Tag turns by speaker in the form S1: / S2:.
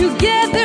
S1: together.